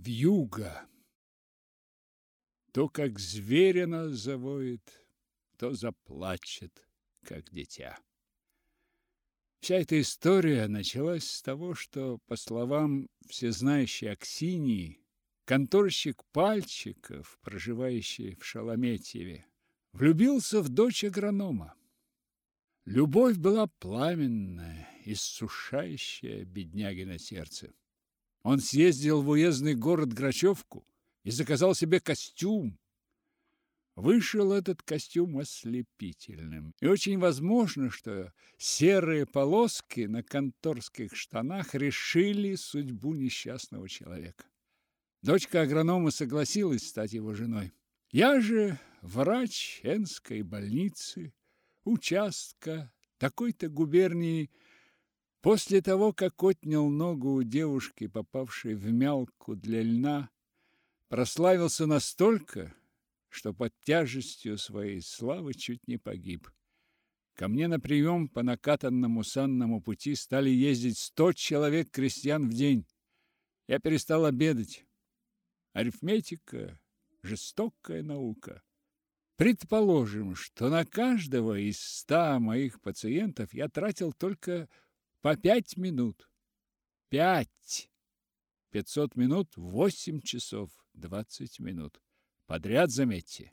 вьюга. То, как зверь она завоет, то заплачет, как дитя. Вся эта история началась с того, что, по словам всезнающей Аксинии, конторщик Пальчиков, проживающий в Шалометьеве, влюбился в дочь агронома. Любовь была пламенная, иссушающая бедняги на сердце. Он съездил в уездный город Грачевку и заказал себе костюм. Вышел этот костюм ослепительным. И очень возможно, что серые полоски на конторских штанах решили судьбу несчастного человека. Дочка агронома согласилась стать его женой. Я же врач Энской больницы, участка такой-то губернии, после того, как отнял ногу у девушки, попавшей в мялку для льна, прославился настолько, что под тяжестью своей славы чуть не погиб. Ко мне на прием по накатанному санному пути стали ездить сто человек крестьян в день. Я перестал обедать. Арифметика – жестокая наука. Предположим, что на каждого из ста моих пациентов я тратил только по пять минут. Пять! Пятьсот минут – восемь часов двадцать минут. Подряд, заметьте.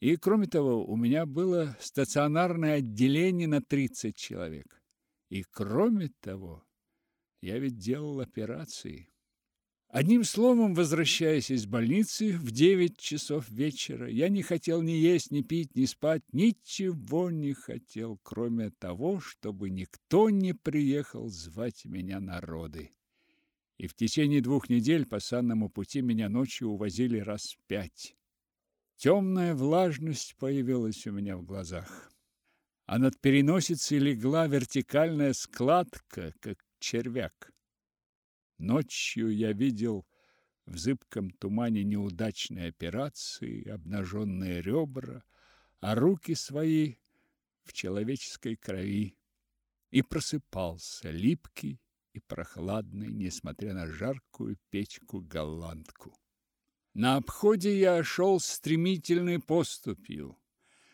И, кроме того, у меня было стационарное отделение на 30 человек. И, кроме того, я ведь делал операции. Одним словом, возвращаясь из больницы в девять часов вечера, я не хотел ни есть, ни пить, ни спать, ничего не хотел, кроме того, чтобы никто не приехал звать меня на роды. И в течение двух недель по санному пути меня ночью увозили раз пять. Темная влажность появилась у меня в глазах, а над переносицей легла вертикальная складка, как червяк. Ночью я видел в зыбком тумане неудачные операции, обнаженные ребра, а руки свои в человеческой крови, и просыпался липкий и прохладный, несмотря на жаркую печку-голландку. На обходе я шел стремительной поступью.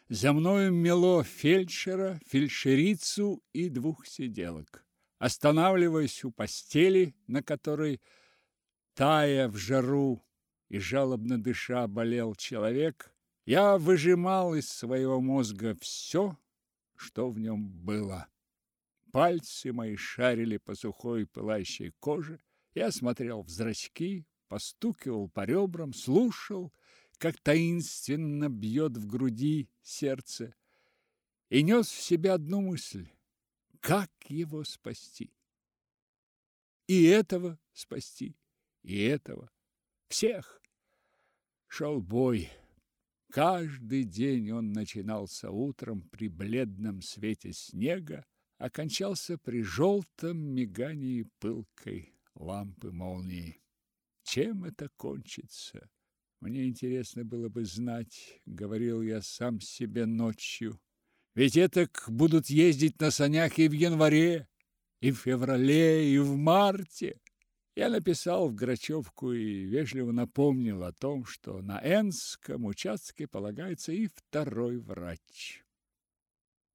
За мною мело фельдшера, фельдшерицу и двух сиделок. Останавливаясь у постели, на которой, тая в жару и жалобно дыша, болел человек, я выжимал из своего мозга все, что в нем было. Пальцы мои шарили по сухой пылающей коже, я смотрел в зрачки, постукивал по ребрам, слушал, как таинственно бьет в груди сердце, и нес в себе одну мысль как его спасти? И этого спасти, и этого, всех. Шел бой. Каждый день он начинался утром при бледном свете снега, окончался при желтом мигании пылкой лампы молнии. Чем это кончится? Мне интересно было бы знать, говорил я сам себе ночью. Ведь это будут ездить на санях и в январе, и в феврале, и в марте. Я написал в Грачевку и вежливо напомнил о том, что на Энском участке полагается и второй врач.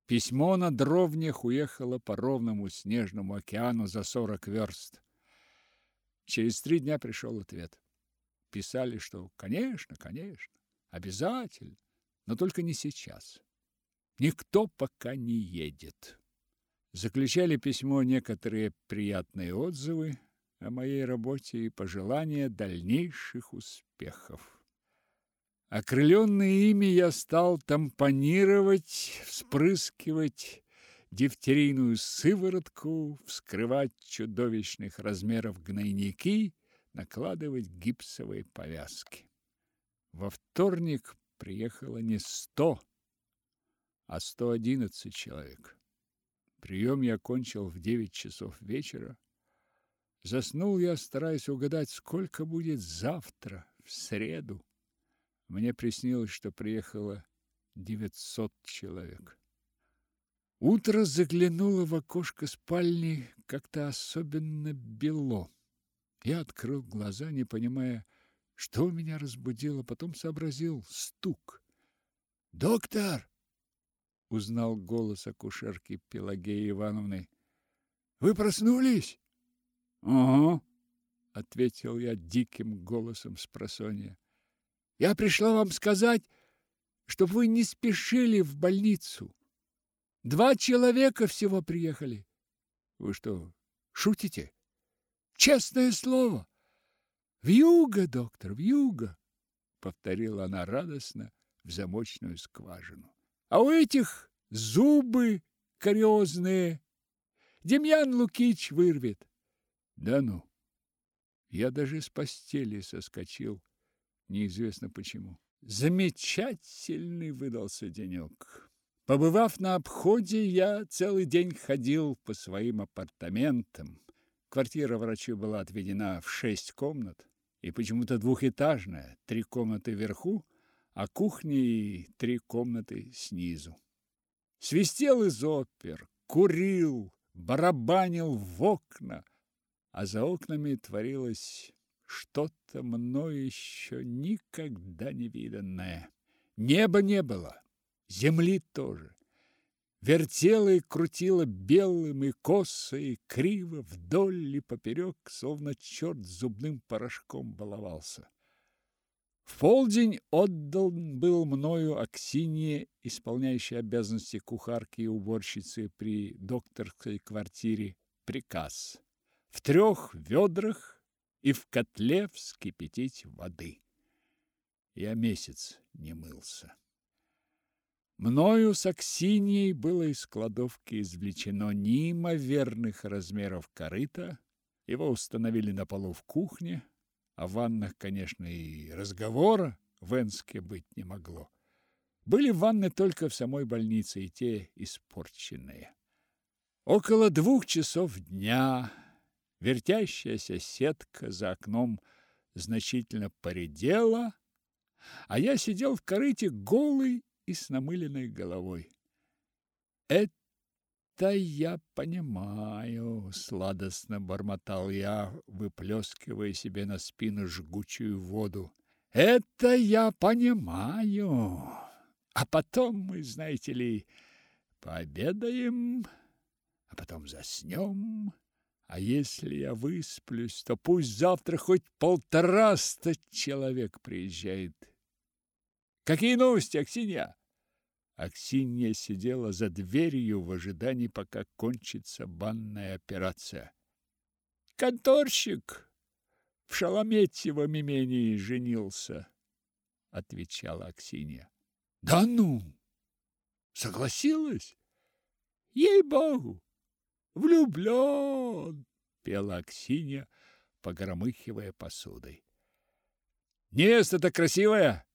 Письмо на дровнях уехало по ровному снежному океану за сорок верст. Через три дня пришел ответ. Писали, что, конечно, конечно, обязательно, но только не сейчас. Никто пока не едет. Заключали письмо некоторые приятные отзывы о моей работе и пожелания дальнейших успехов. Окрыленный ими я стал тампонировать, вспрыскивать дифтерийную сыворотку, вскрывать чудовищных размеров гнойники, накладывать гипсовые повязки. Во вторник приехало не сто, а 111 человек. Прием я кончил в 9 часов вечера. Заснул я, стараясь угадать, сколько будет завтра, в среду. Мне приснилось, что приехало 900 человек. Утро заглянуло в окошко спальни как-то особенно бело. Я открыл глаза, не понимая, что меня разбудило, потом сообразил стук. «Доктор!» — узнал голос акушерки Пелагеи Ивановны. «Вы проснулись?» «Ага», — ответил я диким голосом с просонья. «Я пришла вам сказать, чтобы вы не спешили в больницу. Два человека всего приехали. Вы что, шутите? Честное слово!» «Вьюга, доктор, вьюга!» — повторила она радостно в замочную скважину. «А у этих зубы кариозные. Демьян Лукич вырвет». «Да ну!» Я даже с постели соскочил, неизвестно почему. Замечательный выдался денек. Побывав на обходе, я целый день ходил по своим апартаментам. Квартира врачу была отведена в шесть комнат и почему-то двухэтажная, три комнаты вверху, а кухня и три комнаты снизу. Свистел из опер, курил, барабанил в окна, а за окнами творилось что-то мною еще никогда не виданное. Неба не было, земли тоже вертела и крутила белым и косо, и криво, вдоль и поперек, словно черт зубным порошком баловался. В полдень отдал был мною Аксинье, исполняющей обязанности кухарки и уборщицы при докторской квартире, приказ в трех ведрах и в котле вскипятить воды. Я месяц не мылся. Мною с Аксиньей было из кладовки извлечено неимоверных размеров корыто. Его установили на полу в кухне, в ваннах, конечно, и разговора в Энске быть не могло. Были ванны только в самой больнице, и те испорченные. Около двух часов дня вертящаяся сетка за окном значительно поредела, а я сидел в корыте голый и с намыленной головой. «Это я понимаю», — сладостно бормотал я, выплескивая себе на спину жгучую воду. «Это я понимаю. А потом мы, знаете ли, пообедаем, а потом заснем». А если я высплюсь, то пусть завтра хоть полтораста человек приезжает. Какие новости, Аксинья? Аксинья сидела за дверью в ожидании, пока кончится банная операция. Конторщик в Шалометьевом имении женился, отвечала Аксинья. Да ну. Согласилась? Ей-богу. Влюблен, пела Аксинья, погромыхивая посудой. Невеста-то красивая,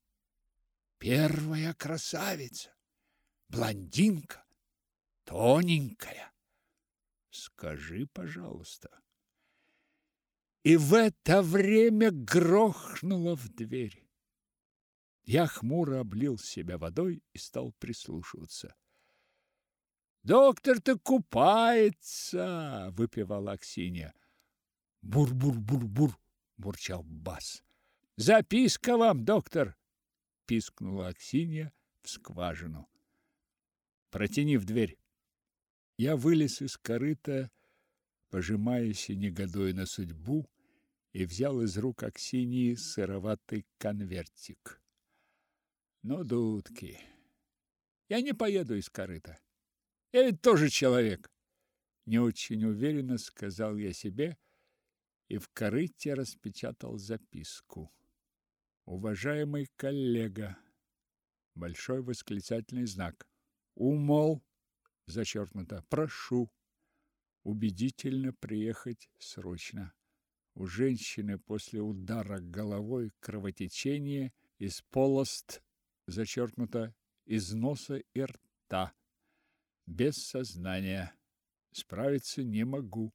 Первая красавица, блондинка, тоненькая. Скажи, пожалуйста. И в это время грохнуло в дверь. Я хмуро облил себя водой и стал прислушиваться. «Доктор-то купается!» — выпивала Аксинья. «Бур-бур-бур-бур!» — бурчал бас. «Записка вам, доктор!» пискнула Аксинья в скважину. Протяни в дверь. Я вылез из корыта, пожимаясь и негодуя на судьбу, и взял из рук Аксиньи сыроватый конвертик. Ну, дудки, я не поеду из корыта. Я ведь тоже человек. Не очень уверенно сказал я себе и в корыте распечатал записку. Уважаемый коллега. Большой восклицательный знак. Умол. Зачеркнуто. Прошу. Убедительно приехать срочно. У женщины после удара головой кровотечение из полост, зачеркнуто, из носа и рта. Без сознания. Справиться не могу.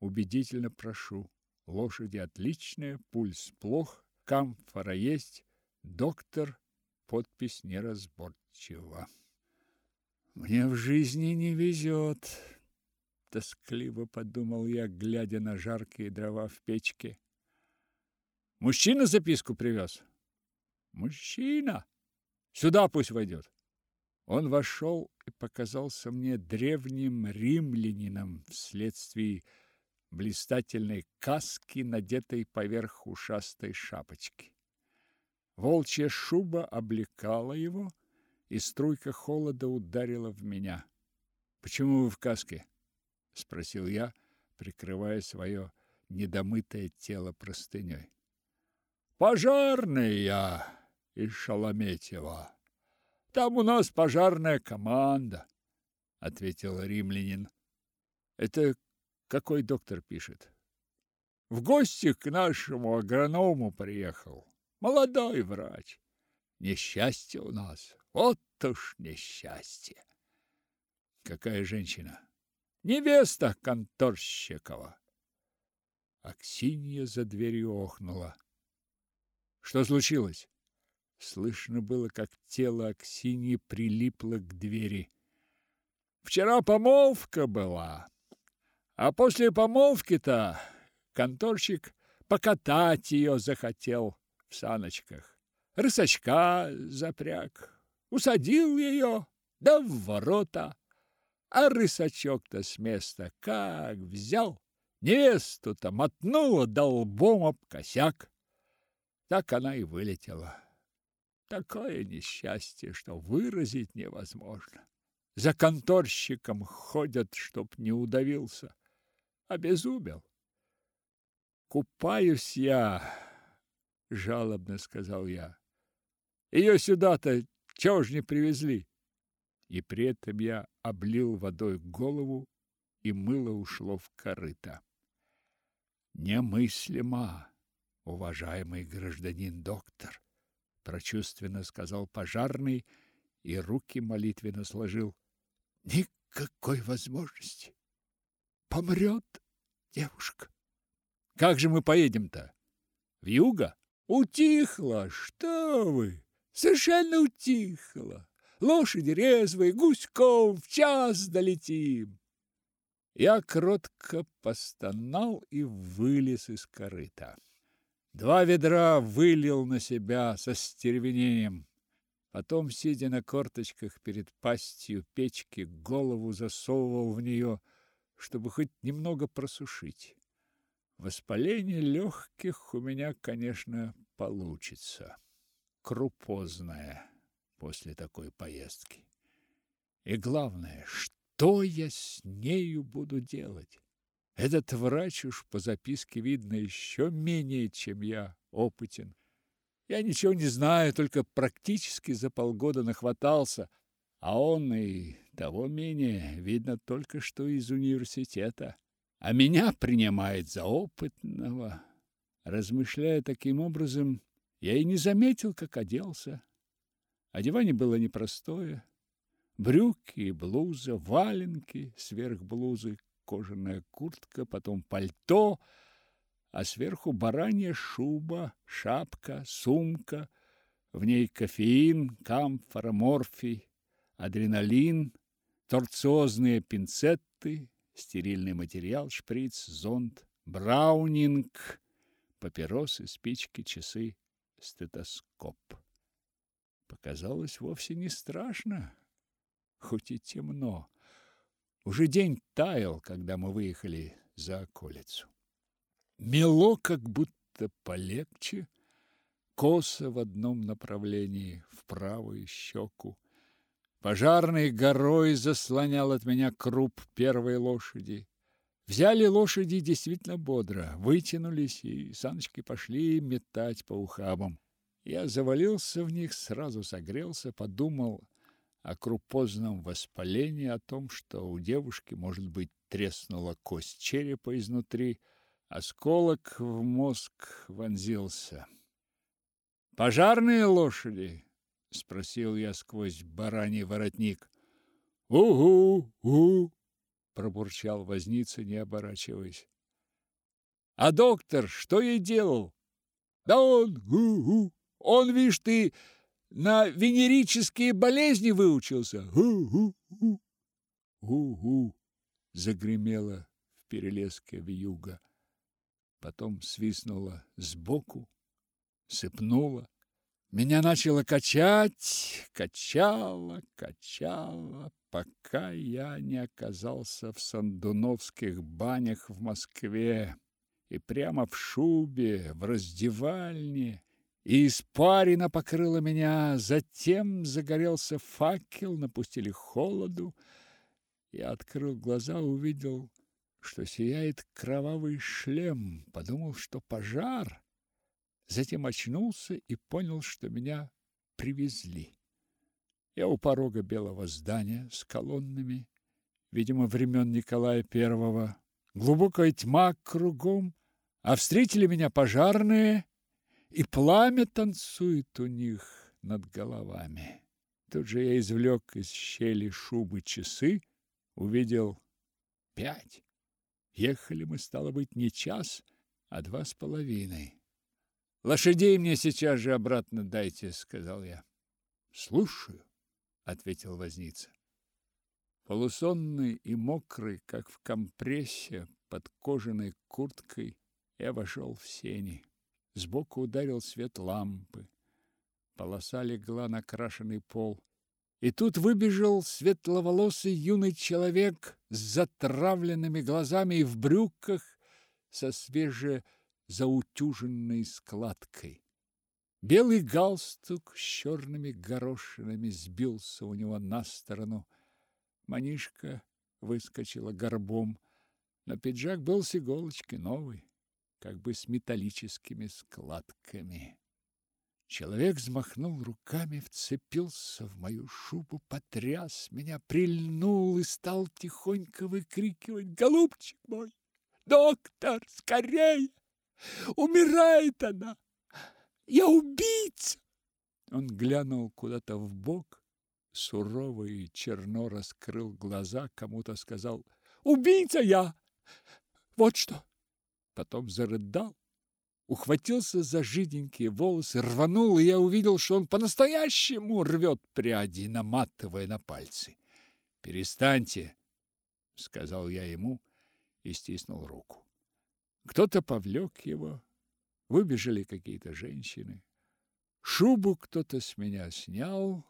Убедительно прошу. Лошади отличная, пульс плох, камфора есть, доктор, подпись неразборчива. Мне в жизни не везет. тоскливо подумал я, глядя на жаркие дрова в печке. Мужчина записку привез? Мужчина. Сюда пусть войдет. Он вошел и показался мне древним римлянином вследствие блистательной каски, надетой поверх ушастой шапочки. Волчья шуба облекала его, и струйка холода ударила в меня. «Почему вы в каске?» — спросил я, прикрывая свое недомытое тело простыней. «Пожарный я из Шалометьева. Там у нас пожарная команда», — ответил римлянин. «Это какой доктор пишет?» «В гости к нашему агроному приехал. Молодой врач. Несчастье у нас. Вот уж несчастье!» Какая женщина? Невеста конторщикова. Аксинья за дверью охнула. Что случилось? Слышно было, как тело Аксиньи прилипло к двери. Вчера помолвка была. А после помолвки-то конторщик покатать ее захотел в саночках. Рысачка запряг, усадил ее, да в ворота. А рысачок-то с места как взял, невесту-то мотнула долбом об косяк. Так она и вылетела. Такое несчастье, что выразить невозможно. За конторщиком ходят, чтоб не удавился. Обезумел. Купаюсь я, жалобно сказал я. Ее сюда-то чего ж не привезли? и при этом я облил водой голову, и мыло ушло в корыто. Немыслимо, уважаемый гражданин доктор, прочувственно сказал пожарный и руки молитвенно сложил. Никакой возможности. Помрет девушка. Как же мы поедем-то? В юго? Утихло, что вы? Совершенно утихло. Лошади резвые, гуськом в час долетим. Я кротко постонал и вылез из корыта. Два ведра вылил на себя со стервенением. Потом, сидя на корточках перед пастью печки, голову засовывал в нее, чтобы хоть немного просушить. Воспаление легких у меня, конечно, получится. Крупозное после такой поездки. И главное, что я с нею буду делать? Этот врач уж по записке видно еще менее, чем я, опытен. Я ничего не знаю, только практически за полгода нахватался, а он и того менее, видно только что из университета. А меня принимает за опытного. Размышляя таким образом, я и не заметил, как оделся. Одевание было непростое. Брюки и блуза, валенки сверх блузы, кожаная куртка, потом пальто, а сверху баранья шуба, шапка, сумка, в ней кофеин, камфора, морфий, адреналин, торциозные пинцеты, стерильный материал, шприц, зонд, браунинг, папиросы, спички, часы, стетоскоп. Показалось вовсе не страшно, хоть и темно. Уже день таял, когда мы выехали за околицу. Мело как будто полегче, косо в одном направлении, в правую щеку. Пожарный горой заслонял от меня круп первой лошади. Взяли лошади действительно бодро, вытянулись, и саночки пошли метать по ухабам. Я завалился в них, сразу согрелся, подумал о крупозном воспалении, о том, что у девушки, может быть, треснула кость черепа изнутри, осколок в мозг вонзился. «Пожарные лошади?» — спросил я сквозь бараний воротник. «Угу, угу!» — пробурчал возница, не оборачиваясь. «А доктор что ей делал?» «Да он, угу, он, видишь, ты на венерические болезни выучился. Гу-гу-гу. Гу-гу. загремела в перелеске вьюга. Потом свистнула сбоку, сыпнула. Меня начало качать, качало, качало, пока я не оказался в Сандуновских банях в Москве и прямо в шубе, в раздевальне, и испарина покрыла меня, затем загорелся факел, напустили холоду. Я открыл глаза, увидел, что сияет кровавый шлем, подумал, что пожар. Затем очнулся и понял, что меня привезли. Я у порога белого здания с колоннами, видимо, времен Николая Первого. Глубокая тьма кругом, а встретили меня пожарные, и пламя танцует у них над головами. Тут же я извлек из щели шубы часы, увидел пять. Ехали мы, стало быть, не час, а два с половиной. Лошадей мне сейчас же обратно дайте, сказал я. Слушаю, ответил возница. Полусонный и мокрый, как в компрессе, под кожаной курткой, я вошел в сени. Сбоку ударил свет лампы. Полоса легла на крашеный пол. И тут выбежал светловолосый юный человек с затравленными глазами и в брюках со свеже заутюженной складкой. Белый галстук с черными горошинами сбился у него на сторону. Манишка выскочила горбом, но пиджак был с иголочки новый как бы с металлическими складками. Человек взмахнул руками, вцепился в мою шубу, потряс меня, прильнул и стал тихонько выкрикивать «Голубчик мой! Доктор, скорее! Умирает она! Я убийца!» Он глянул куда-то в бок, сурово и черно раскрыл глаза, кому-то сказал «Убийца я! Вот что!» потом зарыдал, ухватился за жиденькие волосы, рванул, и я увидел, что он по-настоящему рвет пряди, наматывая на пальцы. «Перестаньте!» — сказал я ему и стиснул руку. Кто-то повлек его, выбежали какие-то женщины. Шубу кто-то с меня снял,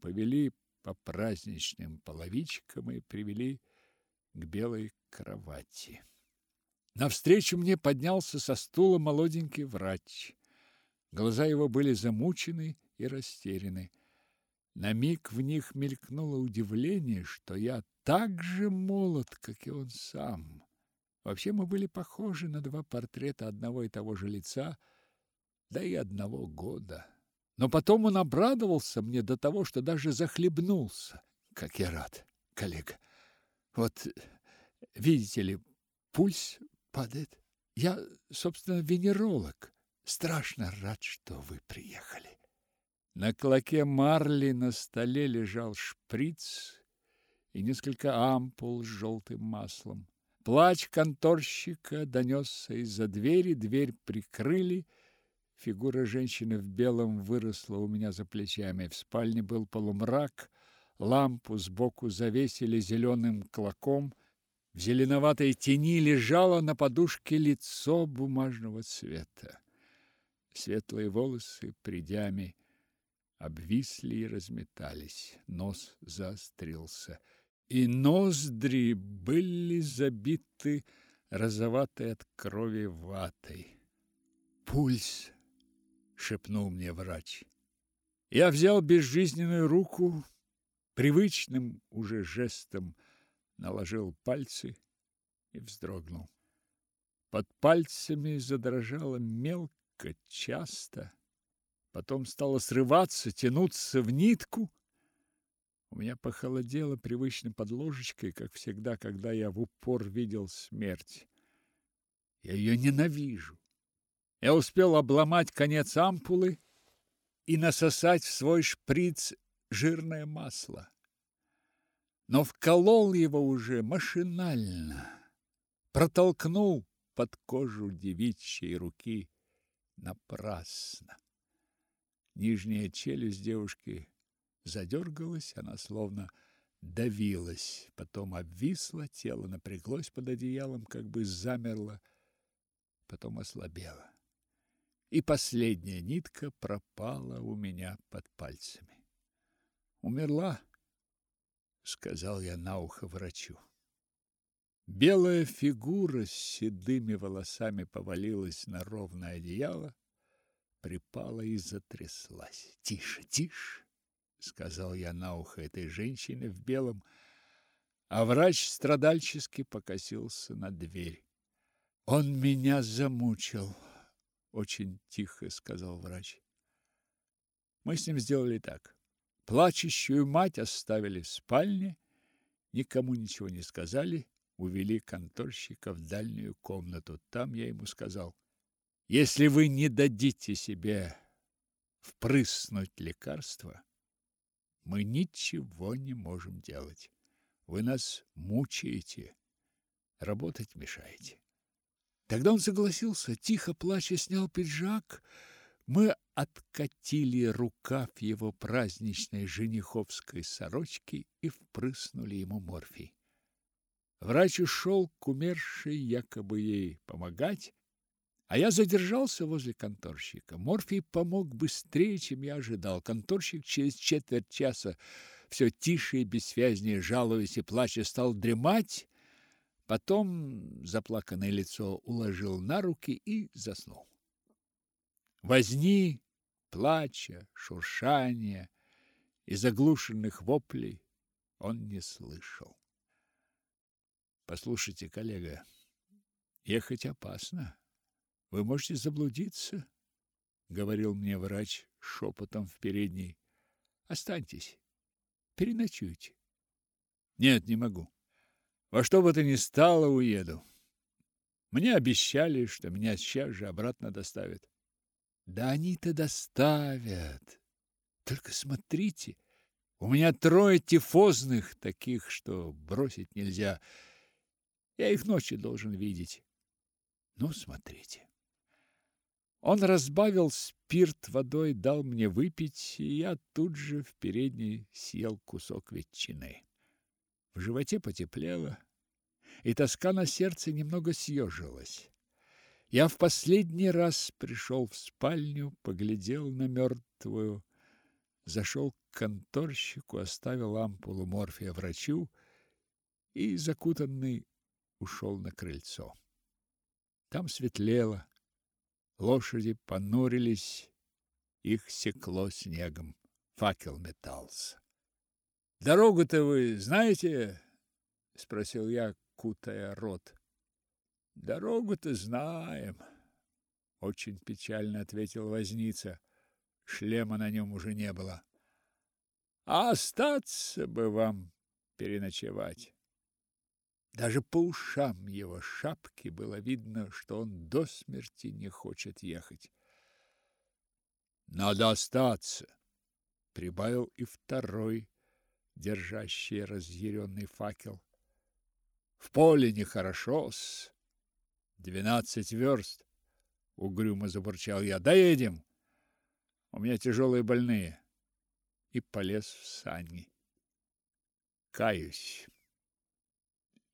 повели по праздничным половичкам и привели к белой кровати. Навстречу мне поднялся со стула молоденький врач. Глаза его были замучены и растеряны. На миг в них мелькнуло удивление, что я так же молод, как и он сам. Вообще мы были похожи на два портрета одного и того же лица, да и одного года. Но потом он обрадовался мне до того, что даже захлебнулся. Как я рад, коллега. Вот, видите ли, пульс падает. Я, собственно, венеролог. Страшно рад, что вы приехали. На клоке марли на столе лежал шприц и несколько ампул с желтым маслом. Плач конторщика донесся из-за двери, дверь прикрыли. Фигура женщины в белом выросла у меня за плечами. В спальне был полумрак, лампу сбоку завесили зеленым клоком. В зеленоватой тени лежало на подушке лицо бумажного цвета. Светлые волосы придями обвисли и разметались, нос заострился, и ноздри были забиты розоватой от крови ватой. «Пульс!» — шепнул мне врач. Я взял безжизненную руку, привычным уже жестом — наложил пальцы и вздрогнул. Под пальцами задрожало мелко, часто, потом стало срываться, тянуться в нитку. У меня похолодело привычно под ложечкой, как всегда, когда я в упор видел смерть. Я ее ненавижу. Я успел обломать конец ампулы и насосать в свой шприц жирное масло но вколол его уже машинально, протолкнул под кожу девичьей руки напрасно. Нижняя челюсть девушки задергалась, она словно давилась, потом обвисла, тело напряглось под одеялом, как бы замерло, потом ослабело. И последняя нитка пропала у меня под пальцами. Умерла, сказал я на ухо врачу. Белая фигура с седыми волосами повалилась на ровное одеяло, припала и затряслась. Тише, тише, сказал я на ухо этой женщине в белом, а врач страдальчески покосился на дверь. Он меня замучил, очень тихо сказал врач. Мы с ним сделали так. Плачущую мать оставили в спальне, никому ничего не сказали, увели конторщика в дальнюю комнату. Там я ему сказал: "Если вы не дадите себе впрыснуть лекарство, мы ничего не можем делать. Вы нас мучаете, работать мешаете. Тогда он согласился, тихо плача снял пиджак. Мы откатили рукав его праздничной жениховской сорочки и впрыснули ему морфий. Врач ушел к умершей якобы ей помогать, а я задержался возле конторщика. Морфий помог быстрее, чем я ожидал. Конторщик через четверть часа все тише и бессвязнее, жалуясь и плача, стал дремать, потом заплаканное лицо уложил на руки и заснул. Возни, плача, шуршания и заглушенных воплей он не слышал. Послушайте, коллега, ехать опасно. Вы можете заблудиться, говорил мне врач шепотом в передней. Останьтесь. Переночуйте. Нет, не могу. Во что бы то ни стало, уеду. Мне обещали, что меня сейчас же обратно доставят. Да они-то доставят. Только смотрите, у меня трое тифозных, таких, что бросить нельзя. Я их ночью должен видеть. Ну, смотрите. Он разбавил спирт водой, дал мне выпить, и я тут же в передней съел кусок ветчины. В животе потеплело, и тоска на сердце немного съежилась. Я в последний раз пришел в спальню, поглядел на мертвую, зашел к конторщику, оставил ампулу морфия врачу и, закутанный, ушел на крыльцо. Там светлело, Лошади понурились, их секло снегом. Факел метался. «Дорогу-то вы знаете?» — спросил я, кутая рот. «Дорогу-то знаем», — очень печально ответил возница. Шлема на нем уже не было. «А остаться бы вам переночевать». Даже по ушам его шапки было видно, что он до смерти не хочет ехать. Надо остаться, прибавил и второй, держащий разъяренный факел. В поле нехорошо-с. Двенадцать верст, угрюмо забурчал я. Доедем. У меня тяжелые больные. И полез в сани. Каюсь.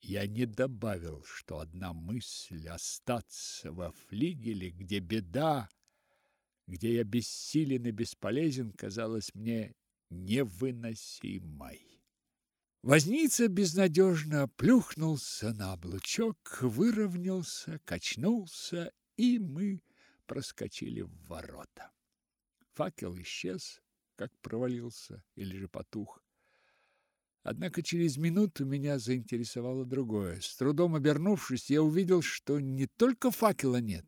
Я не добавил, что одна мысль остаться во флигеле, где беда, где я бессилен и бесполезен, казалась мне невыносимой. Возница безнадежно плюхнулся на облучок, выровнялся, качнулся, и мы проскочили в ворота. Факел исчез, как провалился или же потух. Однако через минуту меня заинтересовало другое. С трудом обернувшись, я увидел, что не только факела нет,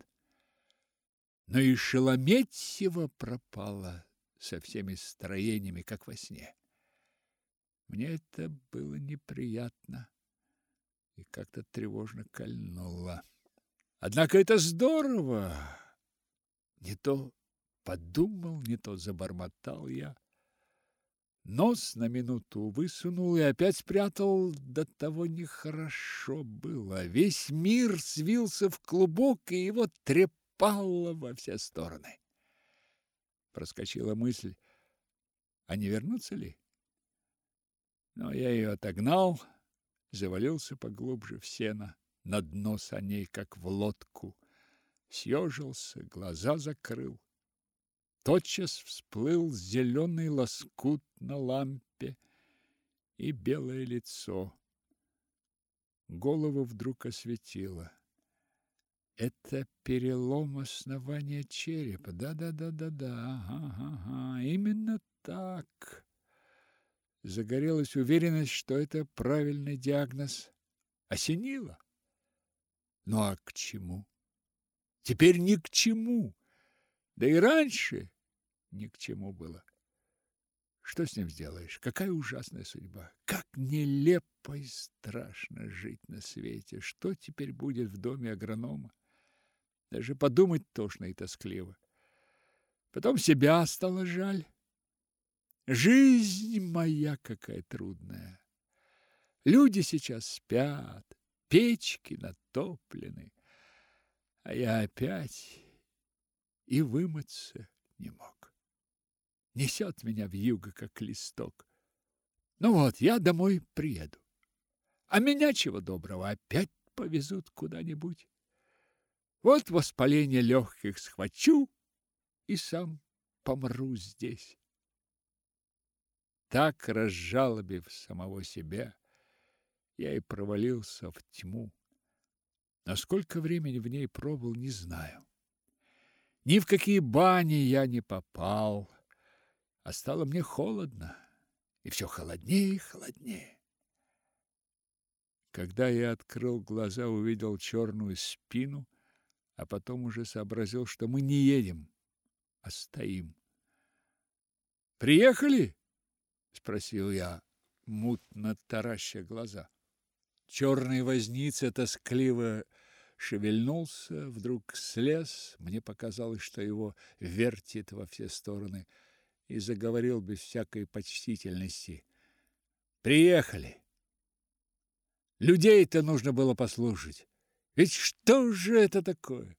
но и Шелометьева пропала со всеми строениями, как во сне. Мне это было неприятно и как-то тревожно кольнуло. Однако это здорово! Не то подумал, не то забормотал я. Нос на минуту высунул и опять спрятал. До того нехорошо было. Весь мир свился в клубок, и его трепало во все стороны. Проскочила мысль, а не вернуться ли? Но я ее отогнал, завалился поглубже в сено, на дно саней, как в лодку, съежился, глаза закрыл. Тотчас всплыл зеленый лоскут на лампе и белое лицо. Голову вдруг осветило. Это перелом основания черепа. Да-да-да-да-да. Ага-ага. Именно так. Загорелась уверенность, что это правильный диагноз. Осенило. Ну а к чему? Теперь ни к чему. Да и раньше ни к чему было. Что с ним сделаешь? Какая ужасная судьба! Как нелепо и страшно жить на свете! Что теперь будет в доме агронома? Даже подумать тошно и тоскливо. Потом себя стало жаль. Жизнь моя какая трудная. Люди сейчас спят, печки натоплены, а я опять и вымыться не мог. Несет меня в юго, как листок. Ну вот, я домой приеду. А меня чего доброго опять повезут куда-нибудь. Вот воспаление легких схвачу и сам помру здесь. Так, разжалобив самого себя, я и провалился в тьму. Но сколько времени в ней пробыл, не знаю. Ни в какие бани я не попал, а стало мне холодно, и все холоднее и холоднее. Когда я открыл глаза, увидел черную спину, а потом уже сообразил, что мы не едем, а стоим. «Приехали?» — спросил я, мутно тараща глаза. Черный возница тоскливо шевельнулся, вдруг слез, мне показалось, что его вертит во все стороны, и заговорил без всякой почтительности. «Приехали! Людей-то нужно было послушать. Ведь что же это такое?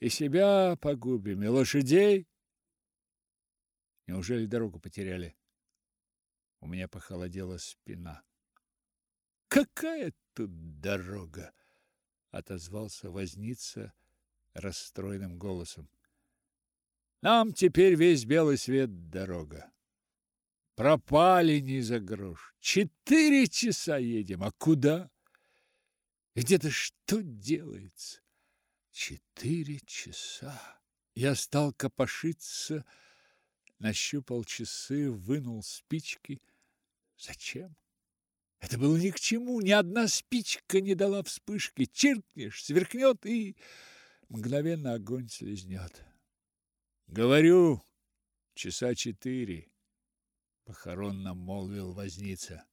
И себя погубим, и лошадей. Неужели дорогу потеряли? У меня похолодела спина. Какая тут дорога? отозвался возница расстроенным голосом. Нам теперь весь белый свет дорога. Пропали ни за грош. Четыре часа едем, а куда? Где-то что делается? Четыре часа. Я стал копошиться, нащупал часы, вынул спички. Зачем? Это было ни к чему, ни одна спичка не дала вспышки. Чиркнешь, сверкнет и мгновенно огонь слезнет. Говорю, часа четыре, похоронно молвил возница.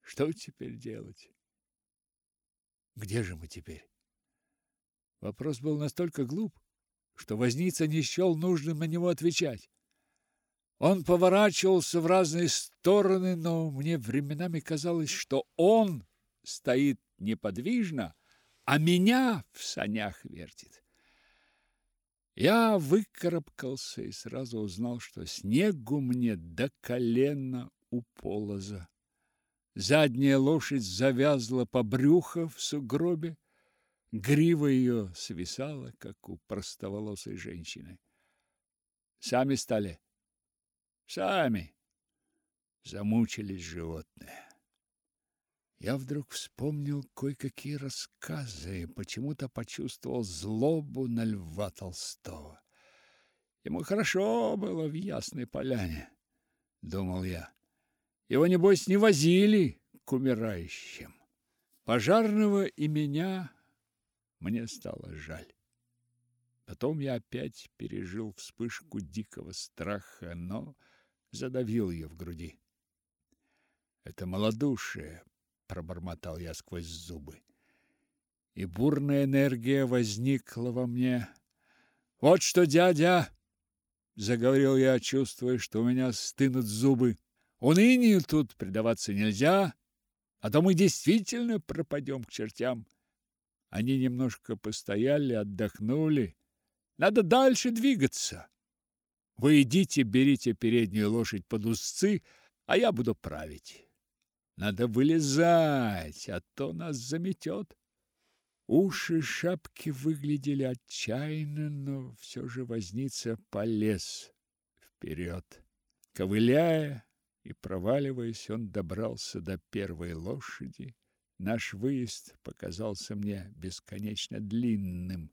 Что теперь делать? Где же мы теперь? Вопрос был настолько глуп, что возница не счел нужным на него отвечать. Он поворачивался в разные стороны, но мне временами казалось, что он стоит неподвижно, а меня в санях вертит. Я выкарабкался и сразу узнал, что снегу мне до колена у полоза. Задняя лошадь завязла по брюху в сугробе, грива ее свисала, как у простоволосой женщины. Сами стали Сами замучились животные. Я вдруг вспомнил кое-какие рассказы и почему-то почувствовал злобу на Льва Толстого. Ему хорошо было в Ясной Поляне, думал я. Его, небось, не возили к умирающим. Пожарного и меня мне стало жаль. Потом я опять пережил вспышку дикого страха, но задавил ее в груди. Это малодушие, пробормотал я сквозь зубы. И бурная энергия возникла во мне. Вот что, дядя, заговорил я, чувствуя, что у меня стынут зубы. Унынию тут предаваться нельзя, а то мы действительно пропадем к чертям. Они немножко постояли, отдохнули. Надо дальше двигаться. Вы идите, берите переднюю лошадь под узцы, а я буду править. Надо вылезать, а то нас заметет. Уши шапки выглядели отчаянно, но все же возница полез вперед. Ковыляя и проваливаясь, он добрался до первой лошади. Наш выезд показался мне бесконечно длинным.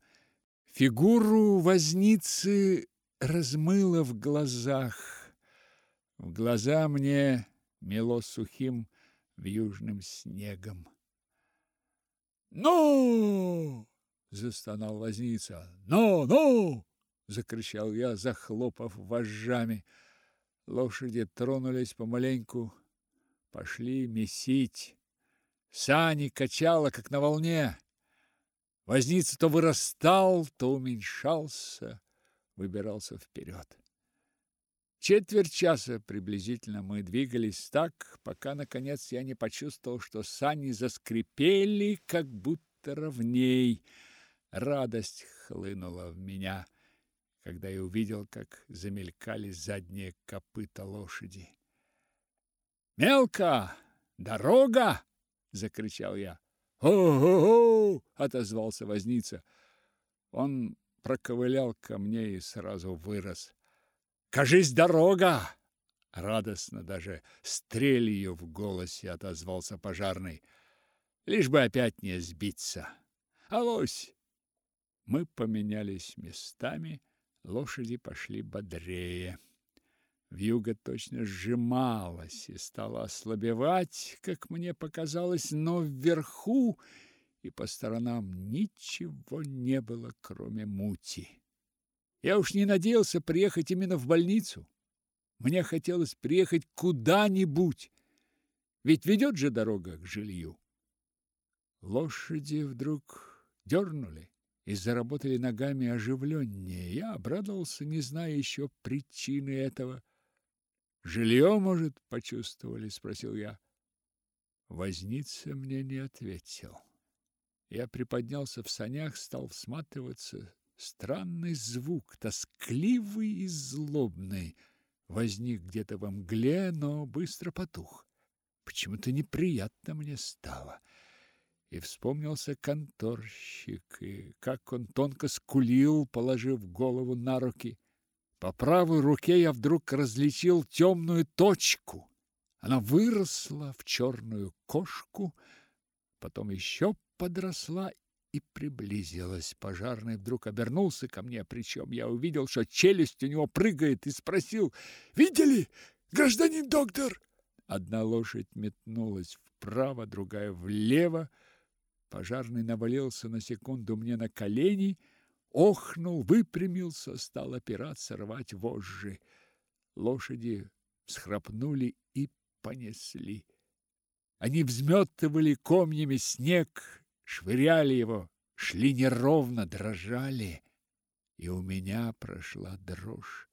Фигуру возницы размыло в глазах. В глаза мне мело сухим вьюжным снегом. «Ну!» — застонал возница. «Ну, ну!» — закричал я, захлопав вожжами. Лошади тронулись помаленьку, пошли месить. Сани качало, как на волне. Возница то вырастал, то уменьшался, выбирался вперед. Четверть часа приблизительно мы двигались так, пока, наконец, я не почувствовал, что сани заскрипели, как будто ровней. Радость хлынула в меня, когда я увидел, как замелькали задние копыта лошади. «Мелко! Дорога!» — закричал я. «О-о-о!» — отозвался возница. Он проковылял ко мне и сразу вырос. Кажись, дорога!» Радостно даже стрелью в голосе отозвался пожарный. Лишь бы опять не сбиться. Алось! Мы поменялись местами, лошади пошли бодрее. Вьюга точно сжималась и стала ослабевать, как мне показалось, но вверху и по сторонам ничего не было, кроме мути. Я уж не надеялся приехать именно в больницу. Мне хотелось приехать куда-нибудь, ведь ведет же дорога к жилью. Лошади вдруг дернули и заработали ногами оживленнее. Я обрадовался, не зная еще причины этого. «Жилье, может, почувствовали?» — спросил я. Возница мне не ответил. Я приподнялся в санях, стал всматриваться, Странный звук, тоскливый и злобный, возник где-то во мгле, но быстро потух. Почему-то неприятно мне стало. И вспомнился конторщик, и как он тонко скулил, положив голову на руки. По правой руке я вдруг различил темную точку. Она выросла в черную кошку, потом еще подросла и приблизилась. Пожарный вдруг обернулся ко мне, причем я увидел, что челюсть у него прыгает, и спросил, «Видели, гражданин доктор?» Одна лошадь метнулась вправо, другая влево. Пожарный навалился на секунду мне на колени, охнул, выпрямился, стал опираться, рвать вожжи. Лошади схрапнули и понесли. Они взметывали комьями снег швыряли его, шли неровно, дрожали, и у меня прошла дрожь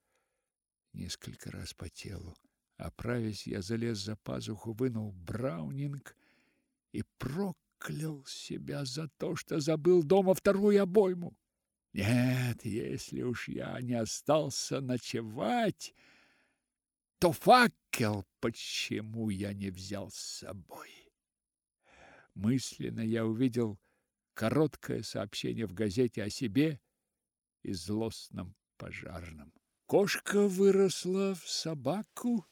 несколько раз по телу. Оправясь, я залез за пазуху, вынул браунинг и проклял себя за то, что забыл дома вторую обойму. Нет, если уж я не остался ночевать, то факел почему я не взял с собой? Мысленно я увидел короткое сообщение в газете о себе и злостном пожарном. Кошка выросла в собаку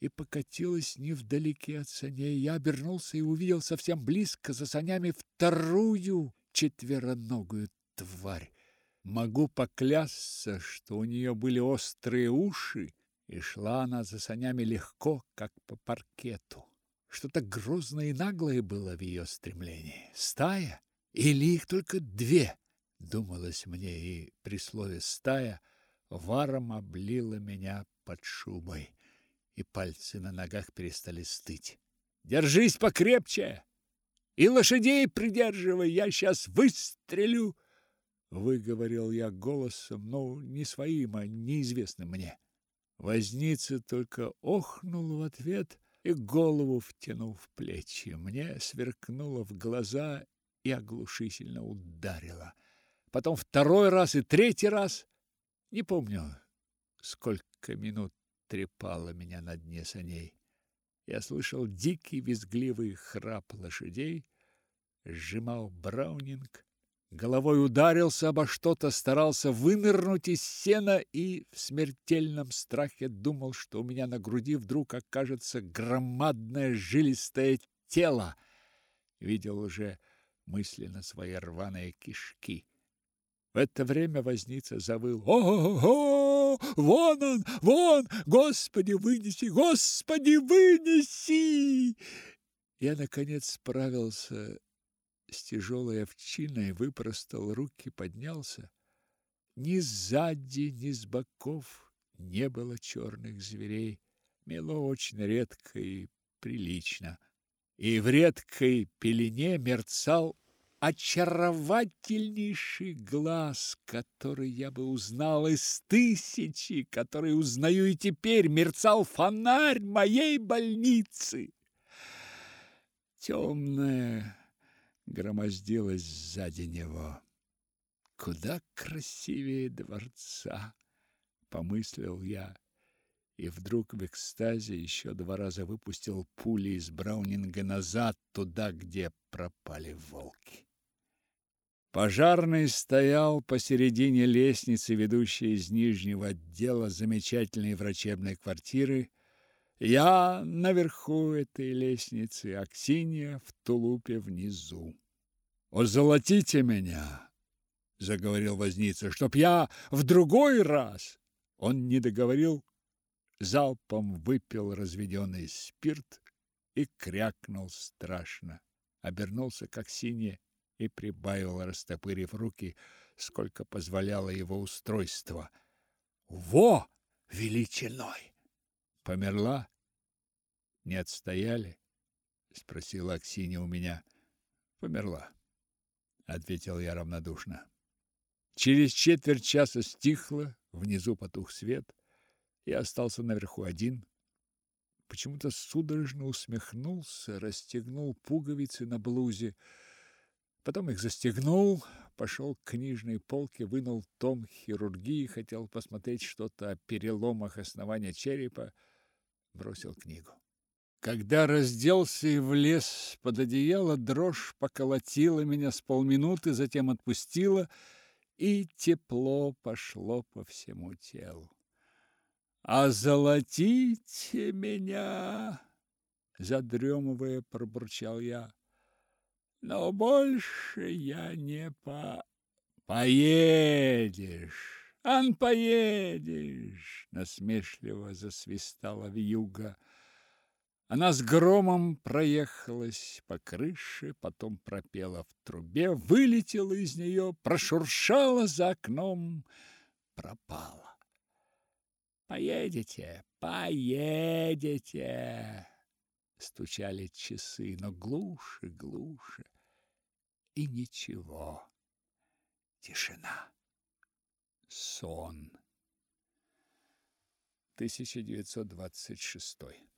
и покатилась невдалеке от саней. Я обернулся и увидел совсем близко за санями вторую четвероногую тварь. Могу поклясться, что у нее были острые уши, и шла она за санями легко, как по паркету. Что-то грозное и наглое было в ее стремлении. Стая? Или их только две? Думалось мне, и при слове «стая» варом облила меня под шубой, и пальцы на ногах перестали стыть. «Держись покрепче! И лошадей придерживай, я сейчас выстрелю!» Выговорил я голосом, но не своим, а неизвестным мне. Возница только охнул в ответ — и голову втянул в плечи. Мне сверкнуло в глаза и оглушительно ударило. Потом второй раз и третий раз. Не помню, сколько минут трепало меня на дне саней. Я слышал дикий визгливый храп лошадей, сжимал браунинг, головой ударился обо что-то, старался вынырнуть из сена и в смертельном страхе думал, что у меня на груди вдруг окажется громадное жилистое тело. Видел уже мысленно свои рваные кишки. В это время возница завыл. «О-о-о! Вон он! Вон! Господи, вынеси! Господи, вынеси!» Я, наконец, справился с тяжелой овчиной, выпростал руки, поднялся. Ни сзади, ни с боков не было черных зверей. Мело очень редко и прилично. И в редкой пелене мерцал очаровательнейший глаз, который я бы узнал из тысячи, который узнаю и теперь, мерцал фонарь моей больницы. Темная громоздилась сзади него. Куда красивее дворца, помыслил я, и вдруг в экстазе еще два раза выпустил пули из Браунинга назад, туда, где пропали волки. Пожарный стоял посередине лестницы, ведущей из нижнего отдела замечательной врачебной квартиры, я наверху этой лестницы, Аксинья в тулупе внизу. «Озолотите меня!» — заговорил возница, — «чтоб я в другой раз!» Он не договорил, залпом выпил разведенный спирт и крякнул страшно. Обернулся к Аксинье и прибавил, растопырив руки, сколько позволяло его устройство. «Во! Величиной!» Померла? Не отстояли? спросила Аксинья у меня. Померла, ответил я равнодушно. Через четверть часа стихло, внизу потух свет. Я остался наверху один. Почему-то судорожно усмехнулся, расстегнул пуговицы на блузе, потом их застегнул, пошел к книжной полке, вынул том хирургии, хотел посмотреть что-то о переломах основания черепа, бросил книгу. Когда разделся и влез под одеяло, дрожь поколотила меня с полминуты, затем отпустила, и тепло пошло по всему телу. «А золотите меня!» — задремывая, пробурчал я. «Но больше я не по... поедешь!» Ан, поедешь, насмешливо засвистала вьюга. Она с громом проехалась по крыше, потом пропела в трубе, вылетела из нее, прошуршала за окном, пропала. Поедете, поедете, стучали часы, но глуше, глуше, и ничего. Тишина сон. 1926